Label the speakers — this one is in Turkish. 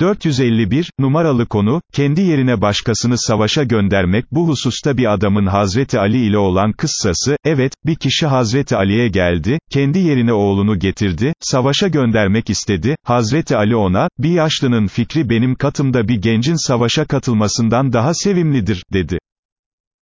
Speaker 1: 451, numaralı konu, kendi yerine başkasını savaşa göndermek bu hususta bir adamın Hazreti Ali ile olan kıssası, evet, bir kişi Hazreti Ali'ye geldi, kendi yerine oğlunu getirdi, savaşa göndermek istedi, Hazreti Ali ona, bir yaşlının fikri benim katımda bir gencin savaşa katılmasından daha sevimlidir, dedi.